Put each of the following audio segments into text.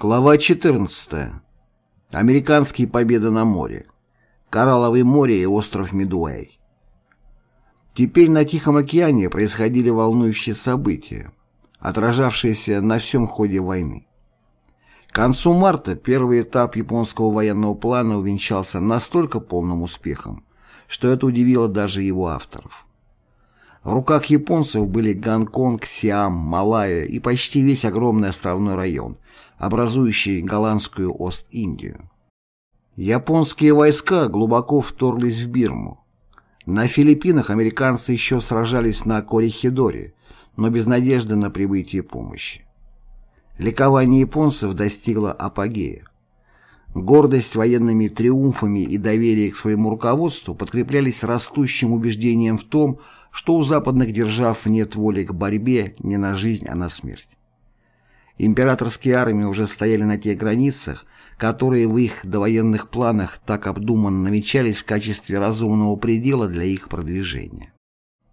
Глава 14. Американские победы на море. Коралловое море и остров Медуэй. Теперь на Тихом океане происходили волнующие события, отражавшиеся на всем ходе войны. К концу марта первый этап японского военного плана увенчался настолько полным успехом, что это удивило даже его авторов. В руках японцев были Гонконг, Сиам, Малайя и почти весь огромный островной район, образующий голландскую Ост-Индию. Японские войска глубоко вторглись в Бирму. На Филиппинах американцы еще сражались на Корихидоре, но без надежды на прибытие помощи. Ликование японцев достигло апогея. Гордость военными триумфами и доверие к своему руководству подкреплялись растущим убеждением в том, что у западных держав нет воли к борьбе не на жизнь, а на смерть. Императорские армии уже стояли на тех границах, которые в их довоенных планах так обдуманно намечались в качестве разумного предела для их продвижения.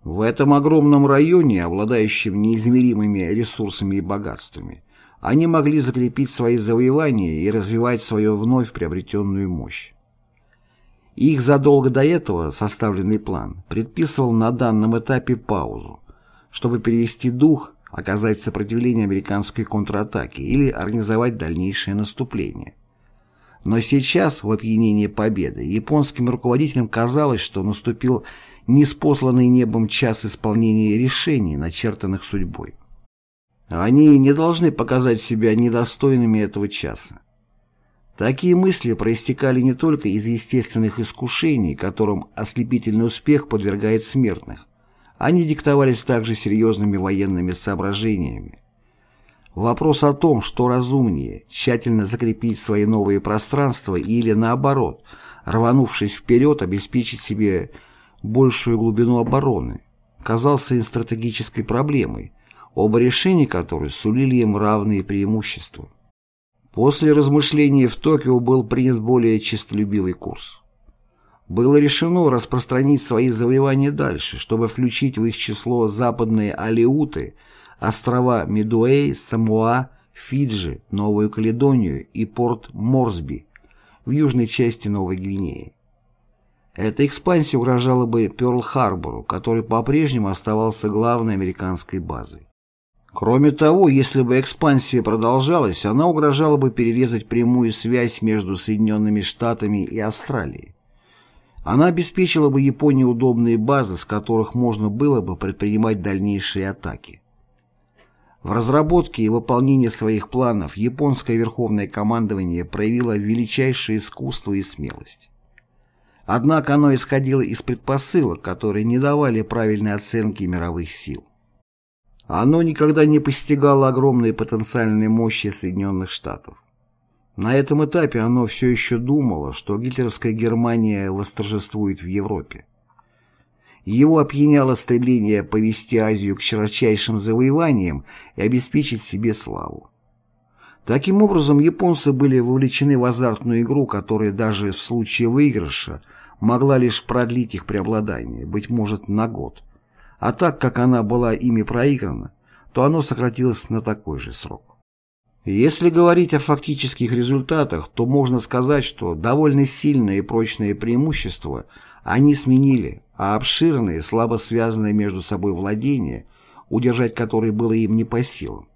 В этом огромном районе, обладающем неизмеримыми ресурсами и богатствами, они могли закрепить свои завоевания и развивать свою вновь приобретенную мощь. Их задолго до этого составленный план предписывал на данном этапе паузу, чтобы перевести дух, оказать сопротивление американской контратаке или организовать дальнейшее наступление. Но сейчас, в опьянении победы, японским руководителям казалось, что наступил неспосланный небом час исполнения решений, начертанных судьбой. Они не должны показать себя недостойными этого часа. Такие мысли проистекали не только из естественных искушений, которым ослепительный успех подвергает смертных. Они диктовались также серьезными военными соображениями. Вопрос о том, что разумнее, тщательно закрепить свои новые пространства или, наоборот, рванувшись вперед, обеспечить себе большую глубину обороны, казался им стратегической проблемой, оба решения которой сулили им равные преимущества. После размышления в Токио был принят более честолюбивый курс. Было решено распространить свои завоевания дальше, чтобы включить в их число западные Алеуты, острова Медуэй, Самуа, Фиджи, Новую Каледонию и порт Морсби в южной части Новой Гвинеи. Эта экспансия угрожала бы Пёрл-Харбору, который по-прежнему оставался главной американской базой. Кроме того, если бы экспансия продолжалась, она угрожала бы перерезать прямую связь между Соединенными Штатами и Австралией. Она обеспечила бы Японии удобные базы, с которых можно было бы предпринимать дальнейшие атаки. В разработке и выполнении своих планов японское верховное командование проявило величайшее искусство и смелость. Однако оно исходило из предпосылок, которые не давали правильной оценки мировых сил. Оно никогда не постигало огромной потенциальной мощи Соединенных Штатов. На этом этапе оно все еще думало, что гитлеровская Германия восторжествует в Европе. Его опьяняло стремление повести Азию к широчайшим завоеваниям и обеспечить себе славу. Таким образом, японцы были вовлечены в азартную игру, которая даже в случае выигрыша могла лишь продлить их преобладание, быть может, на год – а так как она была ими проиграна, то оно сократилось на такой же срок. Если говорить о фактических результатах, то можно сказать, что довольно сильное и прочное преимущество они сменили, а обширные, слабо связанные между собой владения, удержать которые было им не по силам.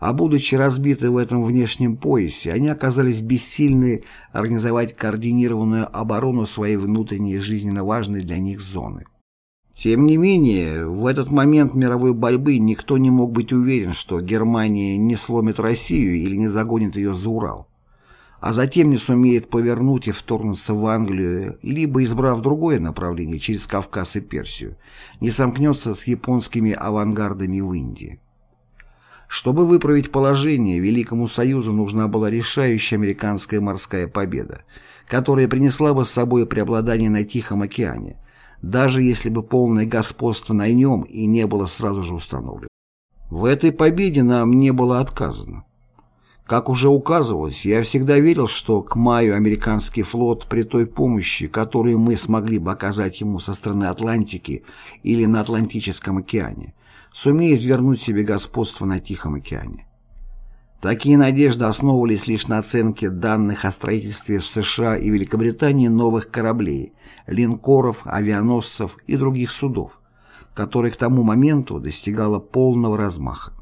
А будучи разбиты в этом внешнем поясе, они оказались бессильны организовать координированную оборону своей внутренней жизненно важной для них зоны. Тем не менее, в этот момент мировой борьбы никто не мог быть уверен, что Германия не сломит Россию или не загонит ее за Урал, а затем не сумеет повернуть и вторгнуться в Англию, либо, избрав другое направление через Кавказ и Персию, не сомкнется с японскими авангардами в Индии. Чтобы выправить положение, Великому Союзу нужна была решающая американская морская победа, которая принесла бы с собой преобладание на Тихом океане – даже если бы полное господство на нем и не было сразу же установлено. В этой победе нам не было отказано. Как уже указывалось, я всегда верил, что к маю американский флот при той помощи, которую мы смогли бы оказать ему со стороны Атлантики или на Атлантическом океане, сумеет вернуть себе господство на Тихом океане. Такие надежды основывались лишь на оценке данных о строительстве в США и Великобритании новых кораблей, линкоров, авианосцев и других судов, которые к тому моменту достигало полного размаха.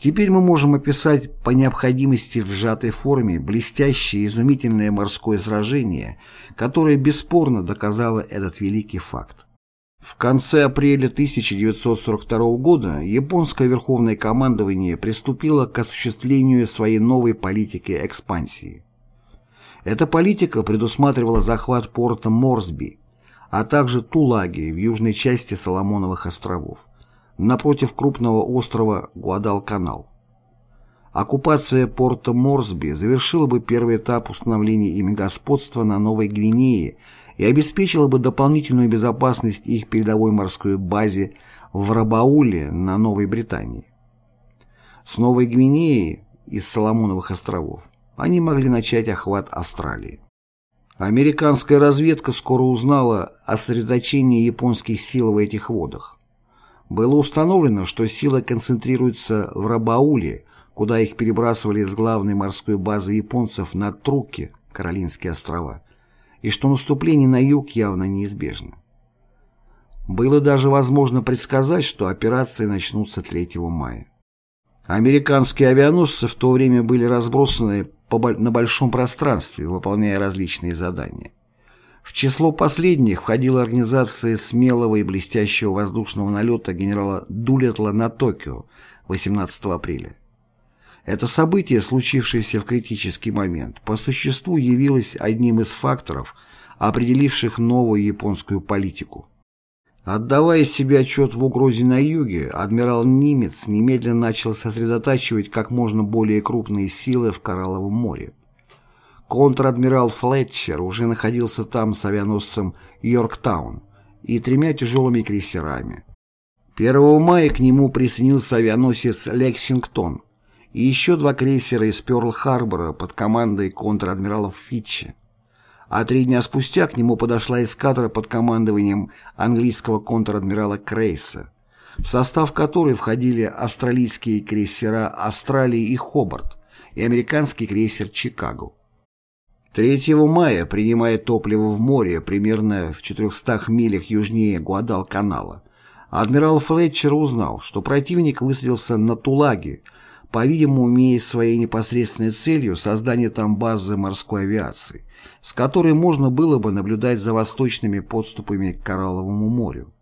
Теперь мы можем описать по необходимости в сжатой форме блестящее и изумительное морское сражение, которое бесспорно доказало этот великий факт. В конце апреля 1942 года японское верховное командование приступило к осуществлению своей новой политики экспансии. Эта политика предусматривала захват порта Морсби, а также Тулаги в южной части Соломоновых островов, напротив крупного острова Гуадалканал. Оккупация порта Морсби завершила бы первый этап установления ими господства на Новой Гвинее и обеспечила бы дополнительную безопасность их передовой морской базе в Рабауле на Новой Британии. С Новой Гвинеи из Соломоновых островов они могли начать охват Австралии. Американская разведка скоро узнала о сосредоточении японских сил в этих водах. Было установлено, что сила концентрируется в Рабауле, куда их перебрасывали из главной морской базы японцев на Трукке, Каролинские острова, и что наступление на юг явно неизбежно. Было даже возможно предсказать, что операции начнутся 3 мая. Американские авианосцы в то время были разбросаны на большом пространстве, выполняя различные задания. В число последних входила организация смелого и блестящего воздушного налета генерала Дулетла на Токио 18 апреля. Это событие, случившееся в критический момент, по существу явилось одним из факторов, определивших новую японскую политику. Отдавая себе отчет в угрозе на юге, адмирал Нимец немедленно начал сосредотачивать как можно более крупные силы в Коралловом море. Контр-адмирал Флетчер уже находился там с авианосцем «Йорктаун» и тремя тяжелыми крейсерами. 1 мая к нему присоединился авианосец «Лексингтон» и еще два крейсера из Пёрл-Харбора под командой контр-адмиралов Фитча а три дня спустя к нему подошла эскадра под командованием английского контр-адмирала Крейса, в состав которой входили австралийские крейсера «Австралии» и «Хобарт» и американский крейсер «Чикаго». 3 мая, принимая топливо в море примерно в 400 милях южнее Гуадалканала, адмирал Флетчер узнал, что противник высадился на Тулаге, по-видимому, имея своей непосредственной целью создание там базы морской авиации, с которой можно было бы наблюдать за восточными подступами к Коралловому морю.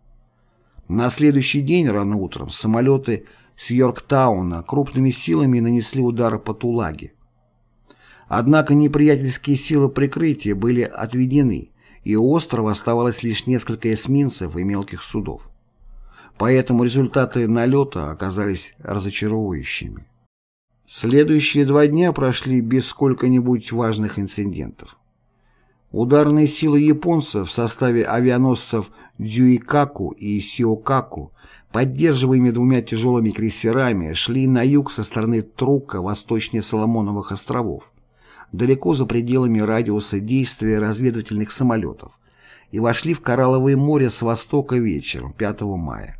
На следующий день рано утром самолеты с Йорктауна крупными силами нанесли удар по Тулаге. Однако неприятельские силы прикрытия были отведены, и у острова оставалось лишь несколько эсминцев и мелких судов. Поэтому результаты налета оказались разочаровывающими. Следующие два дня прошли без сколько-нибудь важных инцидентов. Ударные силы японцев в составе авианосцев Дзюикаку и Сиокаку, поддерживаемые двумя тяжелыми крейсерами, шли на юг со стороны Трука восточнее Соломоновых островов, далеко за пределами радиуса действия разведывательных самолетов, и вошли в Коралловое море с востока вечером 5 мая.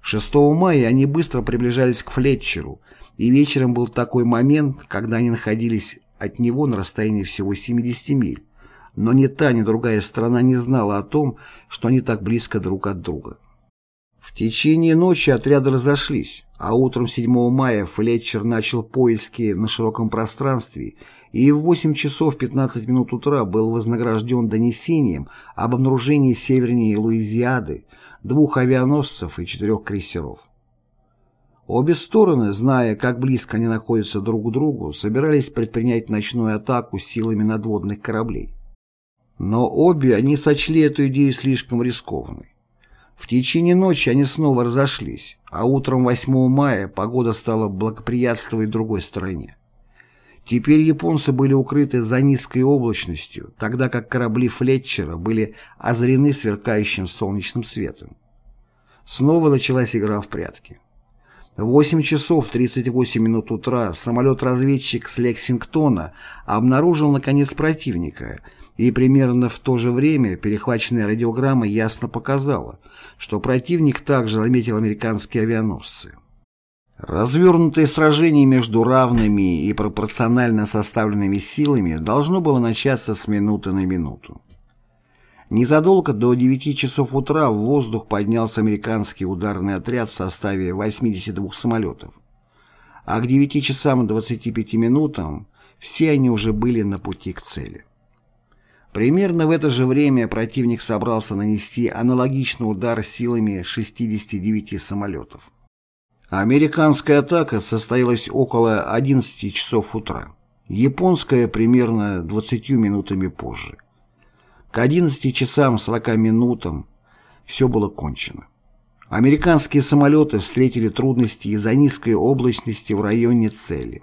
6 мая они быстро приближались к Флетчеру, и вечером был такой момент, когда они находились от него на расстоянии всего 70 миль, но ни та, ни другая сторона не знала о том, что они так близко друг от друга. В течение ночи отряды разошлись, а утром 7 мая Флетчер начал поиски на широком пространстве и в 8 часов 15 минут утра был вознагражден донесением об обнаружении севернее Луизиады двух авианосцев и четырех крейсеров. Обе стороны, зная, как близко они находятся друг к другу, собирались предпринять ночную атаку силами надводных кораблей. Но обе они сочли эту идею слишком рискованной. В течение ночи они снова разошлись, а утром 8 мая погода стала благоприятствовать другой стороне. Теперь японцы были укрыты за низкой облачностью, тогда как корабли Флетчера были озарены сверкающим солнечным светом. Снова началась игра в прятки. В 8 часов 38 минут утра самолет-разведчик с Лексингтона обнаружил наконец противника, и примерно в то же время перехваченная радиограмма ясно показала, что противник также заметил американские авианосцы. Развернутое сражение между равными и пропорционально составленными силами должно было начаться с минуты на минуту. Незадолго до 9 часов утра в воздух поднялся американский ударный отряд в составе 82 самолетов, а к 9 часам 25 минутам все они уже были на пути к цели. Примерно в это же время противник собрался нанести аналогичный удар силами 69 самолетов. Американская атака состоялась около 11 часов утра, японская примерно 20 минутами позже. К 11 часам 40 минутам все было кончено. Американские самолеты встретили трудности из-за низкой облачности в районе цели.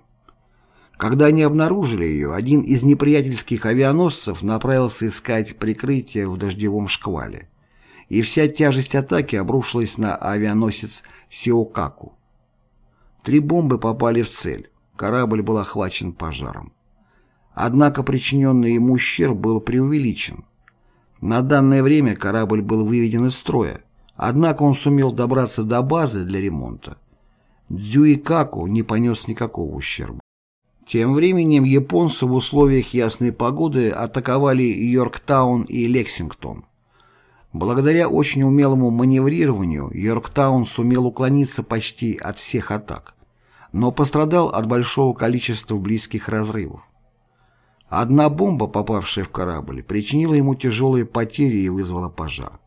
Когда они обнаружили ее, один из неприятельских авианосцев направился искать прикрытие в дождевом шквале и вся тяжесть атаки обрушилась на авианосец Сиокаку. Три бомбы попали в цель, корабль был охвачен пожаром. Однако причиненный ему ущерб был преувеличен. На данное время корабль был выведен из строя, однако он сумел добраться до базы для ремонта. Дзюикаку не понес никакого ущерба. Тем временем японцы в условиях ясной погоды атаковали Йорктаун и Лексингтон. Благодаря очень умелому маневрированию Йорктаун сумел уклониться почти от всех атак, но пострадал от большого количества близких разрывов. Одна бомба, попавшая в корабль, причинила ему тяжелые потери и вызвала пожар.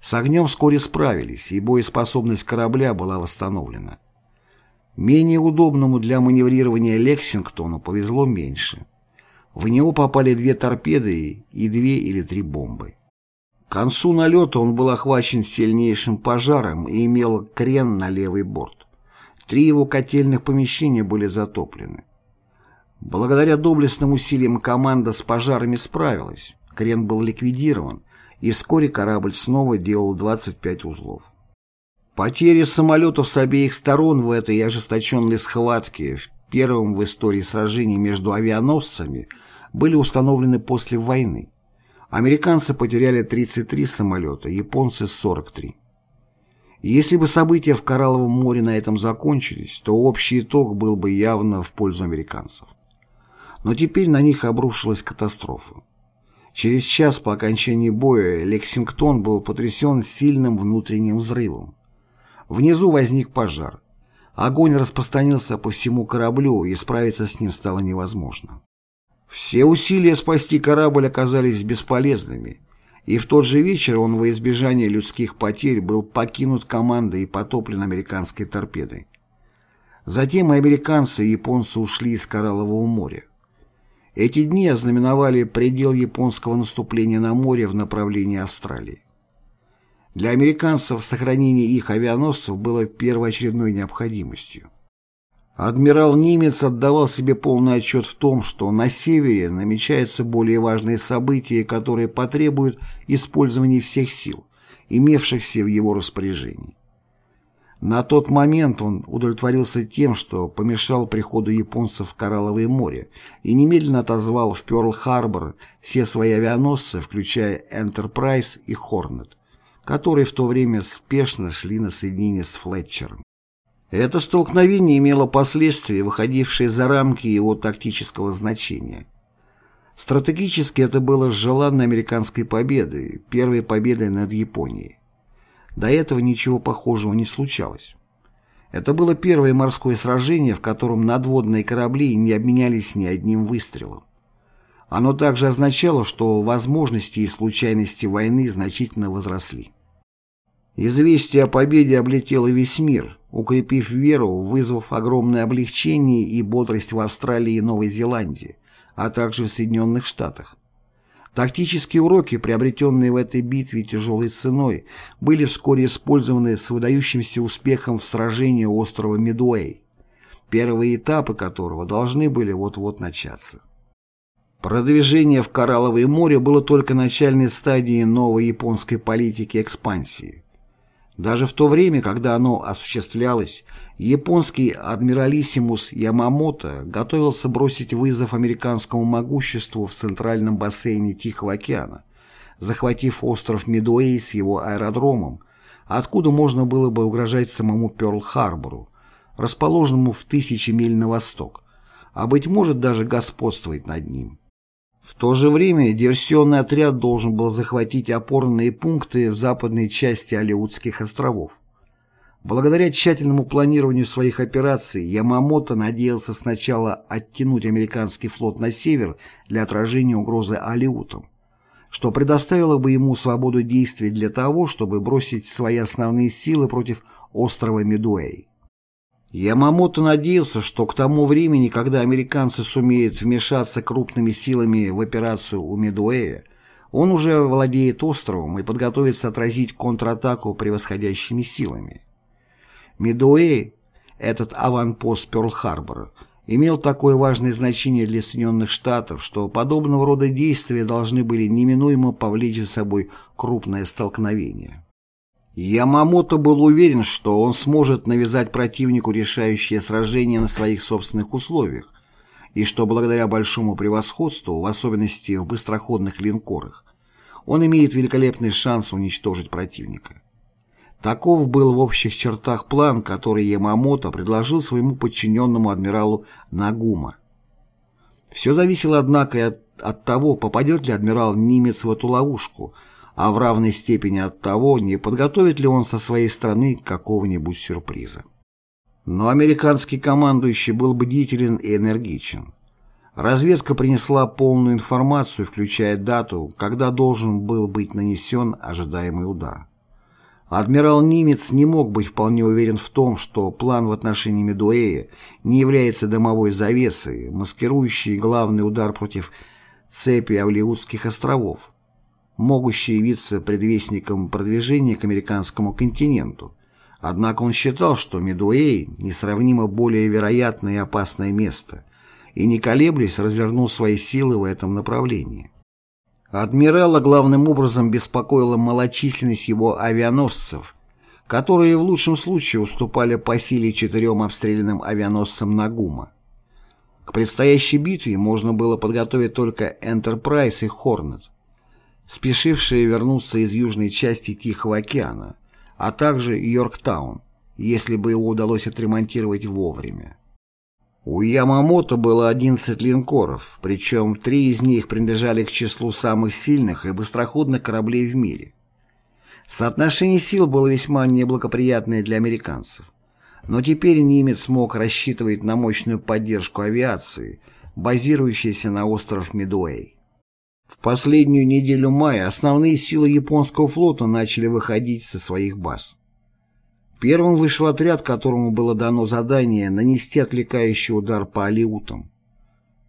С огнем вскоре справились, и боеспособность корабля была восстановлена. Менее удобному для маневрирования Лексингтону повезло меньше. В него попали две торпеды и две или три бомбы. К концу налета он был охвачен сильнейшим пожаром и имел крен на левый борт. Три его котельных помещения были затоплены. Благодаря доблестным усилиям команда с пожарами справилась, крен был ликвидирован, и вскоре корабль снова делал 25 узлов. Потери самолетов с обеих сторон в этой ожесточенной схватке в первом в истории сражении между авианосцами были установлены после войны. Американцы потеряли 33 самолета, японцы 43. Если бы события в Коралловом море на этом закончились, то общий итог был бы явно в пользу американцев. Но теперь на них обрушилась катастрофа. Через час по окончании боя Лексингтон был потрясен сильным внутренним взрывом. Внизу возник пожар. Огонь распространился по всему кораблю, и справиться с ним стало невозможно. Все усилия спасти корабль оказались бесполезными, и в тот же вечер он во избежание людских потерь был покинут командой и потоплен американской торпедой. Затем американцы и японцы ушли из Кораллового моря. Эти дни ознаменовали предел японского наступления на море в направлении Австралии. Для американцев сохранение их авианосцев было первоочередной необходимостью. Адмирал Нимец отдавал себе полный отчет в том, что на севере намечаются более важные события, которые потребуют использования всех сил, имевшихся в его распоряжении. На тот момент он удовлетворился тем, что помешал приходу японцев в Коралловое море и немедленно отозвал в Пёрл-Харбор все свои авианосцы, включая «Энтерпрайз» и «Хорнет», которые в то время спешно шли на соединение с Флетчером. Это столкновение имело последствия, выходившие за рамки его тактического значения. Стратегически это было желанной американской победой, первой победой над Японией. До этого ничего похожего не случалось. Это было первое морское сражение, в котором надводные корабли не обменялись ни одним выстрелом. Оно также означало, что возможности и случайности войны значительно возросли. Известие о победе облетело весь мир, укрепив веру, вызвав огромное облегчение и бодрость в Австралии и Новой Зеландии, а также в Соединенных Штатах. Тактические уроки, приобретенные в этой битве тяжелой ценой, были вскоре использованы с выдающимся успехом в сражении острова Медуэй, первые этапы которого должны были вот-вот начаться. Продвижение в Коралловое море было только начальной стадией новой японской политики экспансии. Даже в то время, когда оно осуществлялось, японский адмиралиссимус Ямамото готовился бросить вызов американскому могуществу в центральном бассейне Тихого океана, захватив остров Медуэй с его аэродромом, откуда можно было бы угрожать самому Пёрл-Харбору, расположенному в тысячи миль на восток, а, быть может, даже господствовать над ним. В то же время диверсионный отряд должен был захватить опорные пункты в западной части Алеутских островов. Благодаря тщательному планированию своих операций Ямамото надеялся сначала оттянуть американский флот на север для отражения угрозы Алеутам, что предоставило бы ему свободу действий для того, чтобы бросить свои основные силы против острова Медуэй. Ямамото надеялся, что к тому времени, когда американцы сумеют вмешаться крупными силами в операцию у Медуэя, он уже владеет островом и подготовится отразить контратаку превосходящими силами. Медуэй, этот аванпост Пёрл-Харбора, имел такое важное значение для Соединенных Штатов, что подобного рода действия должны были неминуемо повлечь за собой крупное столкновение. Ямамото был уверен, что он сможет навязать противнику решающее сражение на своих собственных условиях, и что благодаря большому превосходству, в особенности в быстроходных линкорах, он имеет великолепный шанс уничтожить противника. Таков был в общих чертах план, который Ямамото предложил своему подчиненному адмиралу Нагума. Все зависело, однако, от, от того, попадет ли адмирал Нимец в эту ловушку, а в равной степени от того, не подготовит ли он со своей стороны какого-нибудь сюрприза. Но американский командующий был бдителен и энергичен. Разведка принесла полную информацию, включая дату, когда должен был быть нанесен ожидаемый удар. Адмирал Нимец не мог быть вполне уверен в том, что план в отношении Медуэя не является дымовой завесой, маскирующей главный удар против цепи Авлиутских островов, могущий явиться предвестником продвижения к американскому континенту. Однако он считал, что Медуэй несравнимо более вероятное и опасное место, и не колеблясь развернул свои силы в этом направлении. Адмирала главным образом беспокоила малочисленность его авианосцев, которые в лучшем случае уступали по силе четырем обстрелянным авианосцам Нагума. К предстоящей битве можно было подготовить только «Энтерпрайз» и «Хорнет», спешившие вернуться из южной части Тихого океана, а также «Йорктаун», если бы его удалось отремонтировать вовремя. У Ямамото было 11 линкоров, причем три из них принадлежали к числу самых сильных и быстроходных кораблей в мире. Соотношение сил было весьма неблагоприятное для американцев. Но теперь немец мог рассчитывать на мощную поддержку авиации, базирующейся на остров Медуэй. В последнюю неделю мая основные силы японского флота начали выходить со своих баз. Первым вышел отряд, которому было дано задание нанести отвлекающий удар по Алиутам.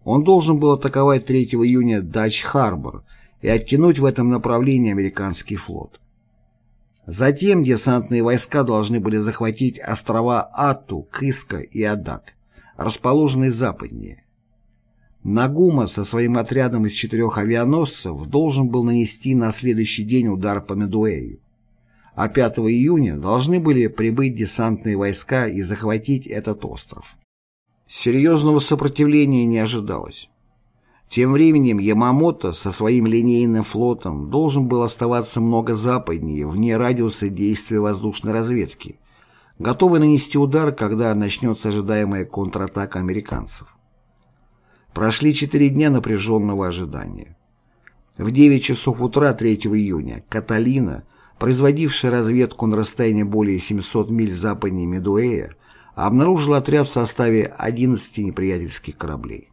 Он должен был атаковать 3 июня Дач-Харбор и оттянуть в этом направлении американский флот. Затем десантные войска должны были захватить острова Ату, Кыска и Адак, расположенные западнее. Нагума со своим отрядом из четырех авианосцев должен был нанести на следующий день удар по Медуэю а 5 июня должны были прибыть десантные войска и захватить этот остров. Серьезного сопротивления не ожидалось. Тем временем Ямамото со своим линейным флотом должен был оставаться много западнее, вне радиуса действия воздушной разведки, готовый нанести удар, когда начнется ожидаемая контратака американцев. Прошли четыре дня напряженного ожидания. В 9 часов утра 3 июня Каталина – производившая разведку на расстоянии более 700 миль западнее Медуэя, обнаружил отряд в составе 11 неприятельских кораблей.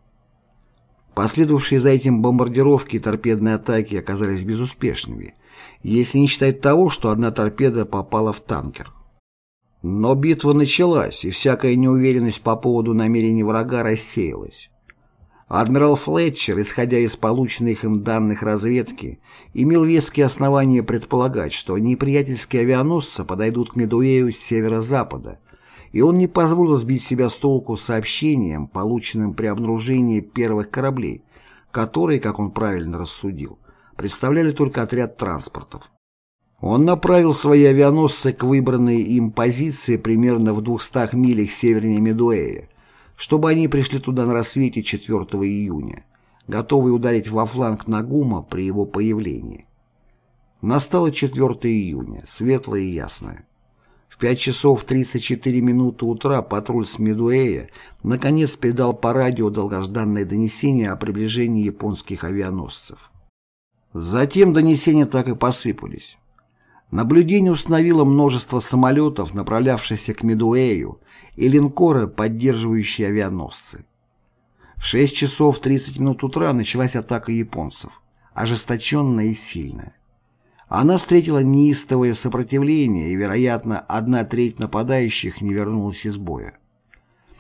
Последовавшие за этим бомбардировки и торпедные атаки оказались безуспешными, если не считать того, что одна торпеда попала в танкер. Но битва началась, и всякая неуверенность по поводу намерений врага рассеялась. Адмирал Флетчер, исходя из полученных им данных разведки, имел веские основания предполагать, что неприятельские авианосцы подойдут к Медуэю с северо-запада, и он не позволил сбить себя с толку сообщением, полученным при обнаружении первых кораблей, которые, как он правильно рассудил, представляли только отряд транспортов. Он направил свои авианосцы к выбранной им позиции примерно в 200 милях севернее Медуэя, чтобы они пришли туда на рассвете 4 июня, готовые ударить во фланг Нагума при его появлении. Настало 4 июня, светлое и ясное. В 5 часов 34 минуты утра патруль с Медуэя наконец передал по радио долгожданное донесение о приближении японских авианосцев. Затем донесения так и посыпались. Наблюдение установило множество самолетов, направлявшихся к Медуэю, и линкоры, поддерживающие авианосцы. В 6 часов 30 минут утра началась атака японцев, ожесточенная и сильная. Она встретила неистовое сопротивление, и, вероятно, одна треть нападающих не вернулась из боя.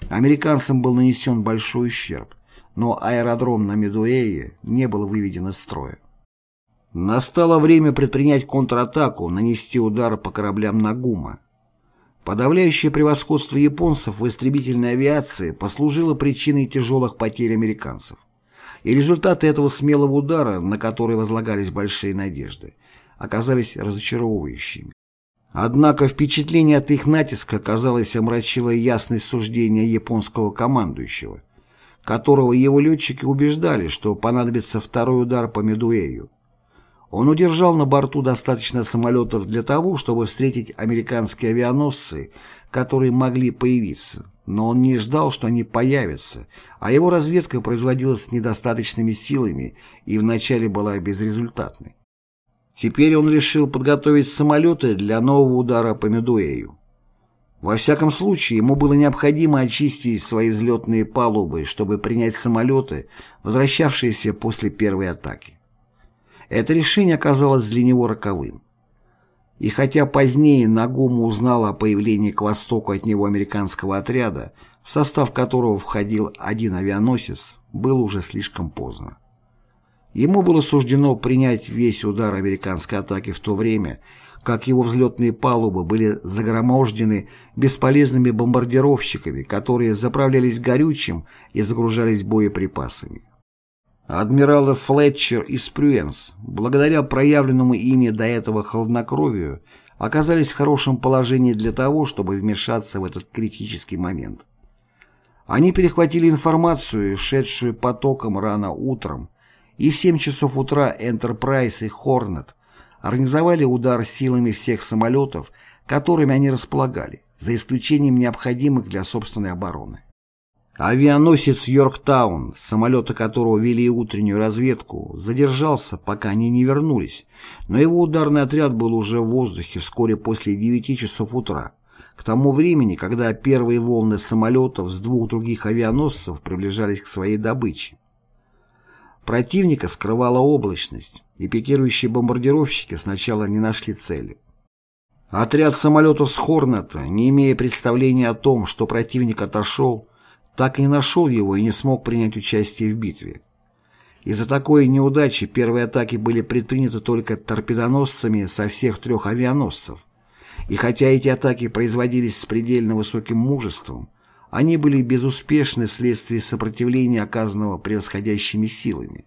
Американцам был нанесен большой ущерб, но аэродром на Медуэе не был выведен из строя. Настало время предпринять контратаку, нанести удар по кораблям Нагума. Подавляющее превосходство японцев в истребительной авиации послужило причиной тяжелых потерь американцев. И результаты этого смелого удара, на который возлагались большие надежды, оказались разочаровывающими. Однако впечатление от их натиска, казалось, омрачило ясность суждения японского командующего, которого его летчики убеждали, что понадобится второй удар по Медуэю. Он удержал на борту достаточно самолетов для того, чтобы встретить американские авианосцы, которые могли появиться, но он не ждал, что они появятся, а его разведка производилась недостаточными силами и вначале была безрезультатной. Теперь он решил подготовить самолеты для нового удара по Медуэю. Во всяком случае, ему было необходимо очистить свои взлетные палубы, чтобы принять самолеты, возвращавшиеся после первой атаки. Это решение оказалось для него роковым. И хотя позднее Нагума узнал о появлении к востоку от него американского отряда, в состав которого входил один авианосец, было уже слишком поздно. Ему было суждено принять весь удар американской атаки в то время, как его взлетные палубы были загромождены бесполезными бомбардировщиками, которые заправлялись горючим и загружались боеприпасами. Адмиралы Флетчер и Спрюенс, благодаря проявленному ими до этого холоднокровию, оказались в хорошем положении для того, чтобы вмешаться в этот критический момент. Они перехватили информацию, шедшую потоком рано утром, и в 7 часов утра Enterprise и Hornet организовали удар силами всех самолетов, которыми они располагали, за исключением необходимых для собственной обороны. Авианосец «Йорктаун», самолеты которого вели утреннюю разведку, задержался, пока они не вернулись, но его ударный отряд был уже в воздухе вскоре после 9 часов утра, к тому времени, когда первые волны самолетов с двух других авианосцев приближались к своей добыче. Противника скрывала облачность, и пикирующие бомбардировщики сначала не нашли цели. Отряд самолетов с Хорната, не имея представления о том, что противник отошел, так и не нашел его и не смог принять участие в битве. Из-за такой неудачи первые атаки были предприняты только торпедоносцами со всех трех авианосцев. И хотя эти атаки производились с предельно высоким мужеством, они были безуспешны вследствие сопротивления, оказанного превосходящими силами.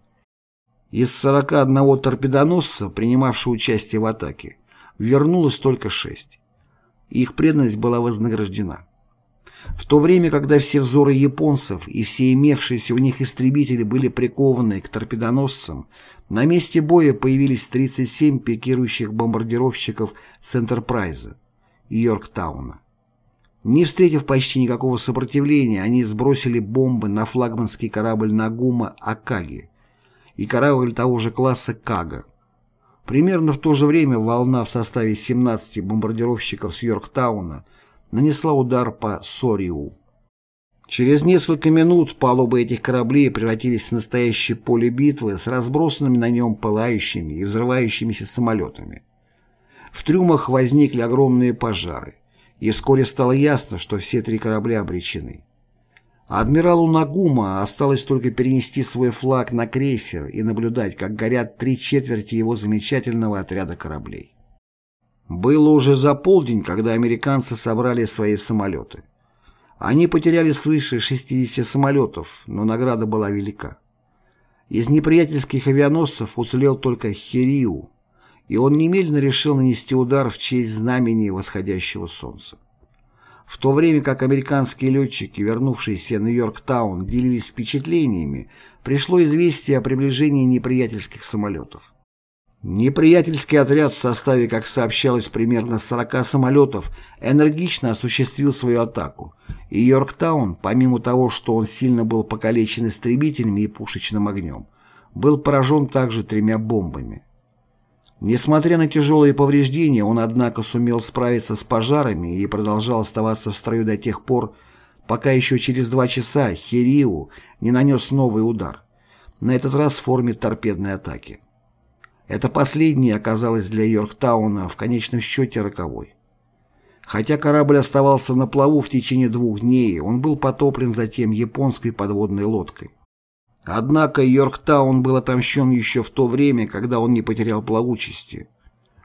Из 41 торпедоносца, принимавшего участие в атаке, вернулось только шесть. Их преданность была вознаграждена. В то время, когда все взоры японцев и все имевшиеся у них истребители были прикованы к торпедоносцам, на месте боя появились 37 пикирующих бомбардировщиков с Энтерпрайза и Йорктауна. Не встретив почти никакого сопротивления, они сбросили бомбы на флагманский корабль Нагума Акаги и корабль того же класса Кага. Примерно в то же время волна в составе 17 бомбардировщиков с Йорктауна нанесла удар по Сориу. Через несколько минут палубы этих кораблей превратились в настоящее поле битвы с разбросанными на нем пылающими и взрывающимися самолетами. В трюмах возникли огромные пожары и вскоре стало ясно, что все три корабля обречены. Адмиралу Нагума осталось только перенести свой флаг на крейсер и наблюдать, как горят три четверти его замечательного отряда кораблей. Было уже за полдень, когда американцы собрали свои самолеты. Они потеряли свыше 60 самолетов, но награда была велика. Из неприятельских авианосцев уцелел только Хириу, и он немедленно решил нанести удар в честь знамени восходящего солнца. В то время как американские летчики, вернувшиеся на Йорк-таун, делились впечатлениями, пришло известие о приближении неприятельских самолетов. Неприятельский отряд в составе, как сообщалось, примерно 40 самолетов энергично осуществил свою атаку, и Йорктаун, помимо того, что он сильно был покалечен истребителями и пушечным огнем, был поражен также тремя бомбами. Несмотря на тяжелые повреждения, он, однако, сумел справиться с пожарами и продолжал оставаться в строю до тех пор, пока еще через два часа Хириу не нанес новый удар, на этот раз в форме торпедной атаки. Это последнее оказалось для Йорктауна в конечном счете роковой. Хотя корабль оставался на плаву в течение двух дней, он был потоплен затем японской подводной лодкой. Однако Йорктаун был отомщен еще в то время, когда он не потерял плавучести.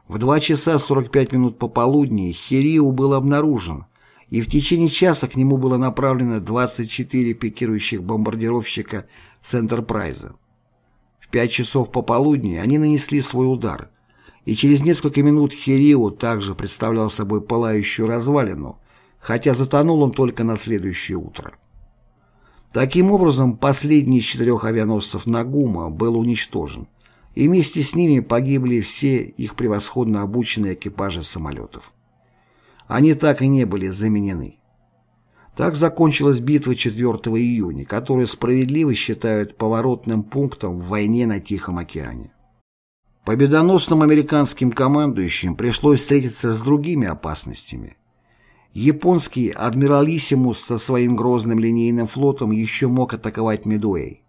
В 2 часа 45 минут пополудни Хириу был обнаружен, и в течение часа к нему было направлено 24 пикирующих бомбардировщика с Энтерпрайза пять часов пополудни они нанесли свой удар, и через несколько минут Хирио также представлял собой пылающую развалину, хотя затонул он только на следующее утро. Таким образом, последний из четырех авианосцев Нагума был уничтожен, и вместе с ними погибли все их превосходно обученные экипажи самолетов. Они так и не были заменены. Так закончилась битва 4 июня, которую справедливо считают поворотным пунктом в войне на Тихом океане. Победоносным американским командующим пришлось встретиться с другими опасностями. Японский адмиралиссимус со своим грозным линейным флотом еще мог атаковать Медуэй.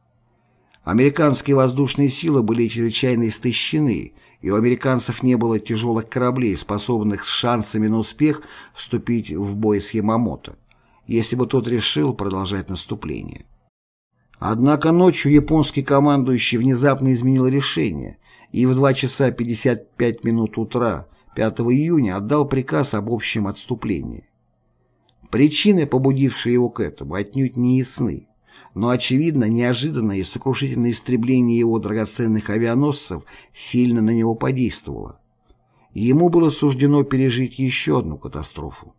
Американские воздушные силы были чрезвычайно истощены, и у американцев не было тяжелых кораблей, способных с шансами на успех вступить в бой с Ямамото если бы тот решил продолжать наступление. Однако ночью японский командующий внезапно изменил решение и в 2 часа 55 минут утра 5 июня отдал приказ об общем отступлении. Причины, побудившие его к этому, отнюдь не ясны, но, очевидно, неожиданное и сокрушительное истребление его драгоценных авианосцев сильно на него подействовало. Ему было суждено пережить еще одну катастрофу.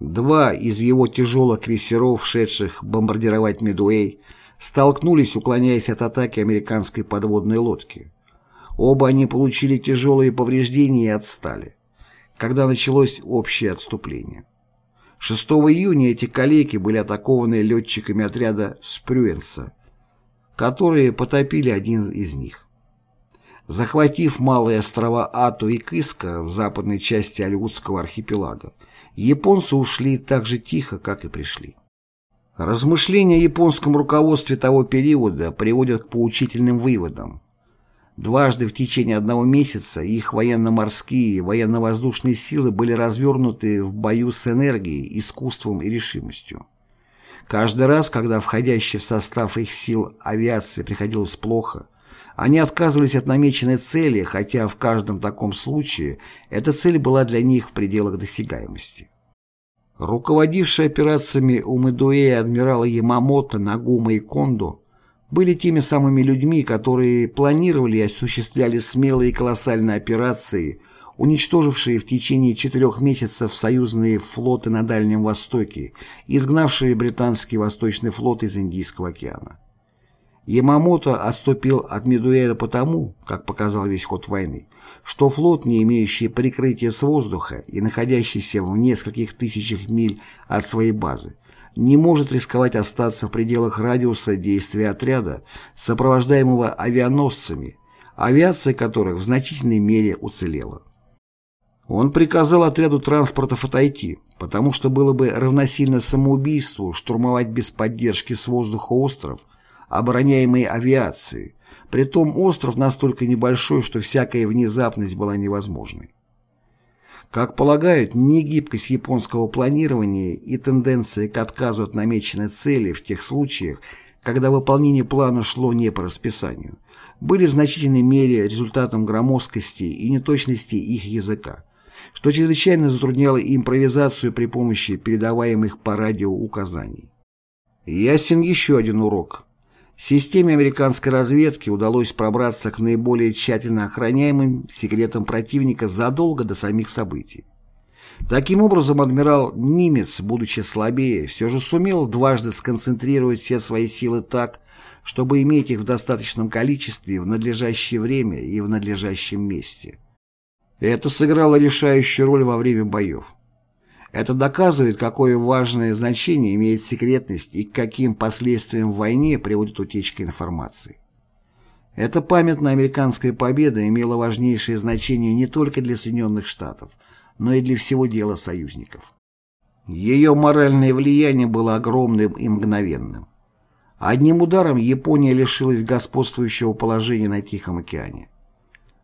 Два из его тяжелых крейсеров, шедших бомбардировать Медуэй, столкнулись, уклоняясь от атаки американской подводной лодки. Оба они получили тяжелые повреждения и отстали, когда началось общее отступление. 6 июня эти калеки были атакованы летчиками отряда Спрюенса, которые потопили один из них. Захватив малые острова Ату и Кыска в западной части Алиутского архипелага, японцы ушли так же тихо, как и пришли. Размышления о японском руководстве того периода приводят к поучительным выводам. Дважды в течение одного месяца их военно-морские и военно-воздушные силы были развернуты в бою с энергией, искусством и решимостью. Каждый раз, когда входящий в состав их сил авиации приходилось плохо, они отказывались от намеченной цели, хотя в каждом таком случае эта цель была для них в пределах досягаемости. Руководившие операциями у Мэдуэи адмирала Ямамото, Нагума и Кондо были теми самыми людьми, которые планировали и осуществляли смелые и колоссальные операции, уничтожившие в течение четырех месяцев союзные флоты на Дальнем Востоке и изгнавшие британский Восточный флот из Индийского океана. Ямамото отступил от Медуэра потому, как показал весь ход войны, что флот, не имеющий прикрытия с воздуха и находящийся в нескольких тысячах миль от своей базы, не может рисковать остаться в пределах радиуса действия отряда, сопровождаемого авианосцами, авиация которых в значительной мере уцелела. Он приказал отряду транспортов отойти, потому что было бы равносильно самоубийству штурмовать без поддержки с воздуха остров – обороняемой авиации, притом остров настолько небольшой, что всякая внезапность была невозможной. Как полагают, негибкость японского планирования и тенденция к отказу от намеченной цели в тех случаях, когда выполнение плана шло не по расписанию, были в значительной мере результатом громоздкости и неточности их языка, что чрезвычайно затрудняло импровизацию при помощи передаваемых по радио указаний. Ясен еще один урок, Системе американской разведки удалось пробраться к наиболее тщательно охраняемым секретам противника задолго до самих событий. Таким образом, адмирал Нимец, будучи слабее, все же сумел дважды сконцентрировать все свои силы так, чтобы иметь их в достаточном количестве в надлежащее время и в надлежащем месте. Это сыграло решающую роль во время боев. Это доказывает, какое важное значение имеет секретность и к каким последствиям в войне приводит утечка информации. Эта памятная американская победа имела важнейшее значение не только для Соединенных Штатов, но и для всего дела союзников. Ее моральное влияние было огромным и мгновенным. Одним ударом Япония лишилась господствующего положения на Тихом океане.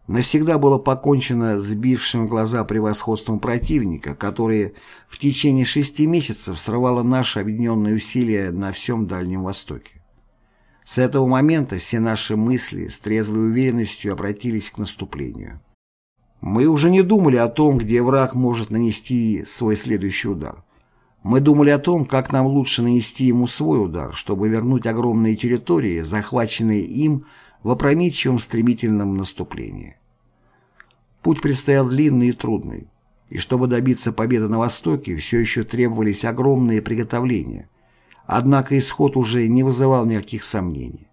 Навсегда было покончено с бившим глаза превосходством противника, которое в течение шести месяцев срывало наши объединенные усилия на всем Дальнем Востоке. С этого момента все наши мысли с трезвой уверенностью обратились к наступлению. Мы уже не думали о том, где враг может нанести свой следующий удар. Мы думали о том, как нам лучше нанести ему свой удар, чтобы вернуть огромные территории, захваченные им в опрометчивом стремительном наступлении. Путь предстоял длинный и трудный, и чтобы добиться победы на Востоке, все еще требовались огромные приготовления. Однако исход уже не вызывал никаких сомнений.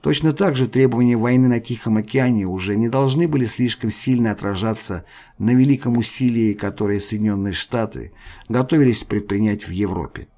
Точно так же требования войны на Тихом океане уже не должны были слишком сильно отражаться на великом усилии, которое Соединенные Штаты готовились предпринять в Европе.